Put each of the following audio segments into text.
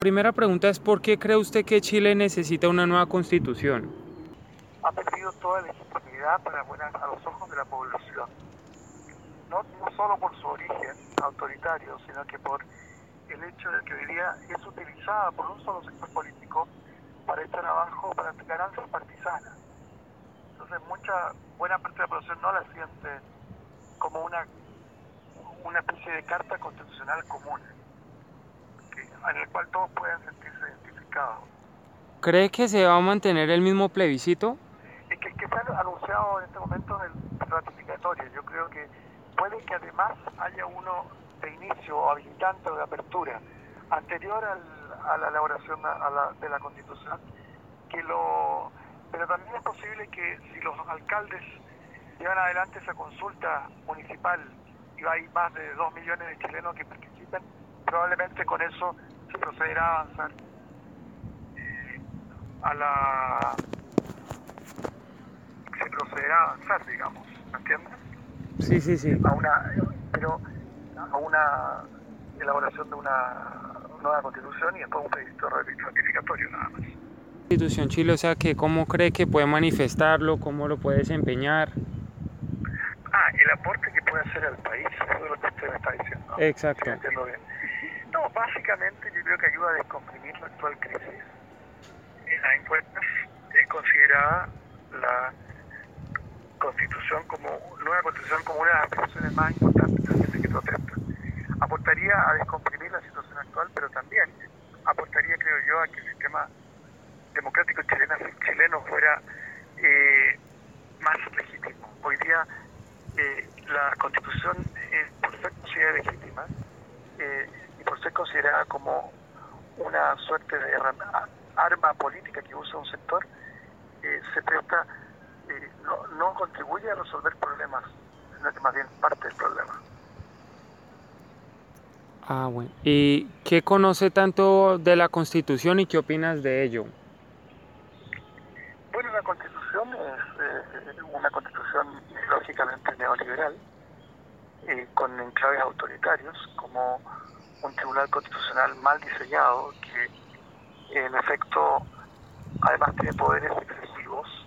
Primera pregunta es ¿por qué cree usted que Chile necesita una nueva constitución? Ha perdido toda legitimidad para buenas a los ojos de la población. No, solo por su origen autoritario, sino que por el hecho de que hoy día es utilizada por un solo sector político para echar abajo, para ganancias partisanas. Entonces mucha, buena parte de la población no la siente como una, una especie de carta constitucional común en el cual todos pueden sentirse identificados. ¿Cree que se va a mantener el mismo plebiscito? Es que, que está anunciado en este momento el ratificatorio. Yo creo que puede que además haya uno de inicio o habilitante o de apertura anterior al, a la elaboración a la, de la constitución, que lo, pero también es posible que si los alcaldes llevan adelante esa consulta municipal y hay más de dos millones de chilenos que participen, probablemente con eso se procederá a avanzar eh, a la se procederá a avanzar digamos ¿me entiendes? Sí, sí, sí. a una pero a una elaboración de una nueva constitución y después un plebiscito ratificatorio nada más Constitución Chile, o sea que cómo cree que puede manifestarlo, cómo lo puede desempeñar. ah el aporte que puede hacer al país eso es lo que usted me está diciendo Exacto. Si me entiendo bien básicamente yo creo que ayuda a descomprimir la actual crisis. En las encuestas es considerada la constitución como, nueva constitución como una de las aspiraciones más importantes de la gente que protesta. Aportaría a descomprimir la situación actual, pero también aportaría, creo yo, a que el sistema democrático chileno, chileno fuera eh, más legítimo. Hoy día eh, la constitución es por ser considerada legítima. Eh, ser considerada como una suerte de arma política que usa un sector, eh, se presta, eh, no, no contribuye a resolver problemas, sino que más bien parte del problema. Ah, bueno. ¿Y qué conoce tanto de la Constitución y qué opinas de ello? Bueno, la Constitución es eh, una Constitución lógicamente neoliberal, eh, con enclaves autoritarios, como un tribunal constitucional mal diseñado que en efecto además tiene poderes excesivos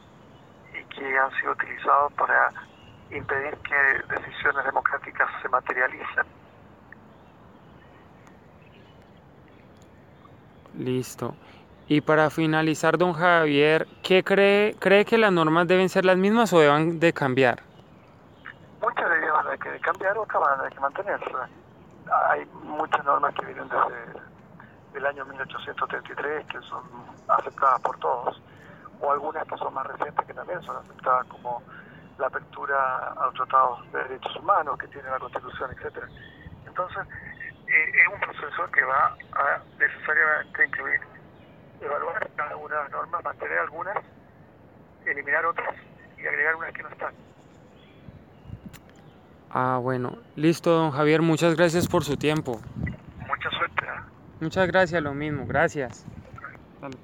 y que han sido utilizados para impedir que decisiones democráticas se materialicen. Listo. Y para finalizar, don Javier, ¿qué cree, cree que las normas deben ser las mismas o deben de cambiar? Muchas de cambiar, otras van a tener que mantenerse hay muchas normas que vienen desde el año 1833 que son aceptadas por todos, o algunas que son más recientes que también son aceptadas como la apertura a los tratados de derechos humanos que tiene la Constitución, etcétera. Entonces, eh, es un proceso que va a necesariamente incluir evaluar algunas normas, mantener algunas, eliminar otras y agregar unas que no están. Ah, bueno. Listo, don Javier. Muchas gracias por su tiempo. Mucha suerte. ¿eh? Muchas gracias, lo mismo. Gracias. Dale.